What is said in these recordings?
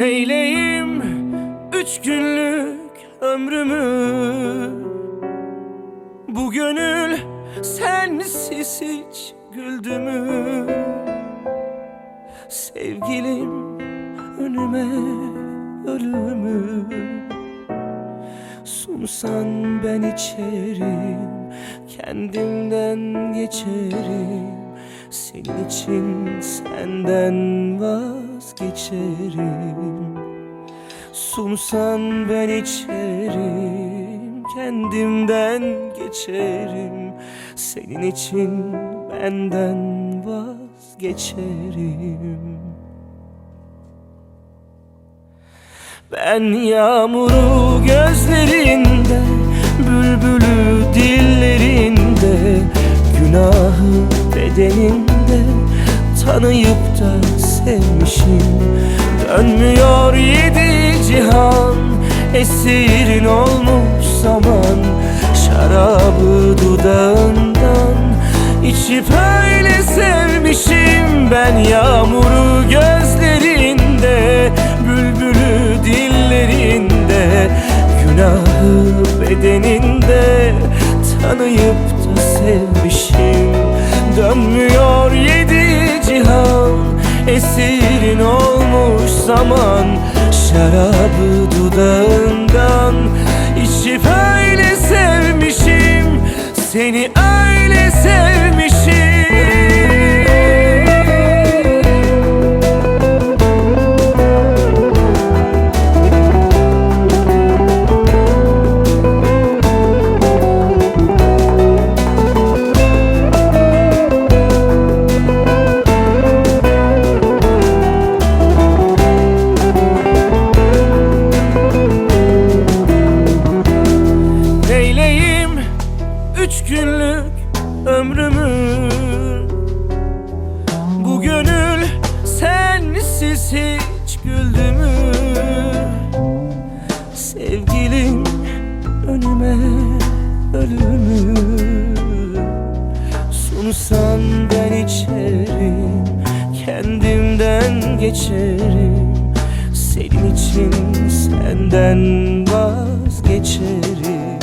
Neyleyim? Üç günlük ömrümü. Bu gönül sensiz hiç güldü mü? Sevgilim önüme ölümü Sunsan ben içerim Kendimden geçerim Senin için senden vazgeçerim. Sunsan ben içerim Kendimden geçerim. Senin için benden vazgeçerim. Ben yağmuru gözlerinde Tanıyıp da sevmişim. Dönmüyor yedi cihan Esirin olmuş zaman. Şarabı dudağından içip öyle sevmişim. Ben yağmuru gözlerinde Bülbülü dillerinde Günahı bedeninde Tanıyıp da sevmişim. Dönmüyor yedi Şarabı dudağından. İçip öyle sevmişim. Seni sensiz hiç güldü mü? Sevgilim önüme ölümü Sunsan ben içerim Kendimden geçerim. Senin için senden vazgeçerim.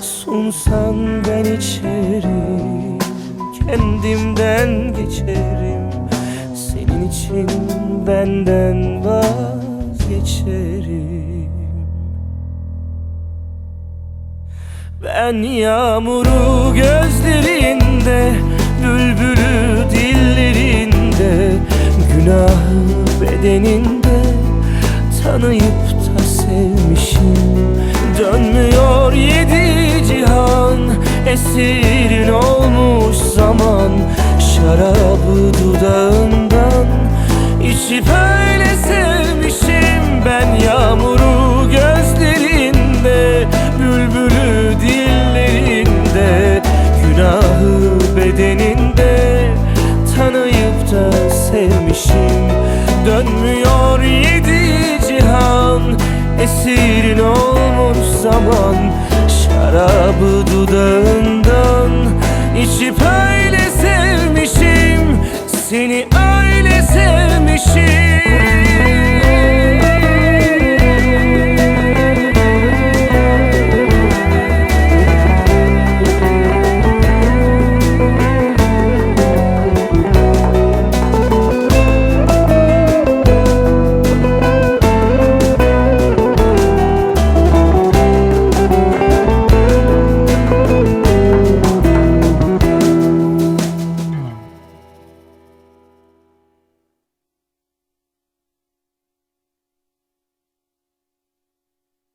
Sunsan ben içerim benden vazgeçerim. Ben yağmuru gözlerinde Bülbülü dillerinde Günahı bedeninde Tanıyıp da sevmişim. Dönmüyor yedi cihan Esirin Ben yağmuru gözlerinde Bülbülü dillerinde Günahı bedeninde Tanıyıp da sevmişim. Dönmüyor yedi cihan Esirin olmuş zaman. Şarabı dudağından içip öyle sevmişim Seni öyle sevmişim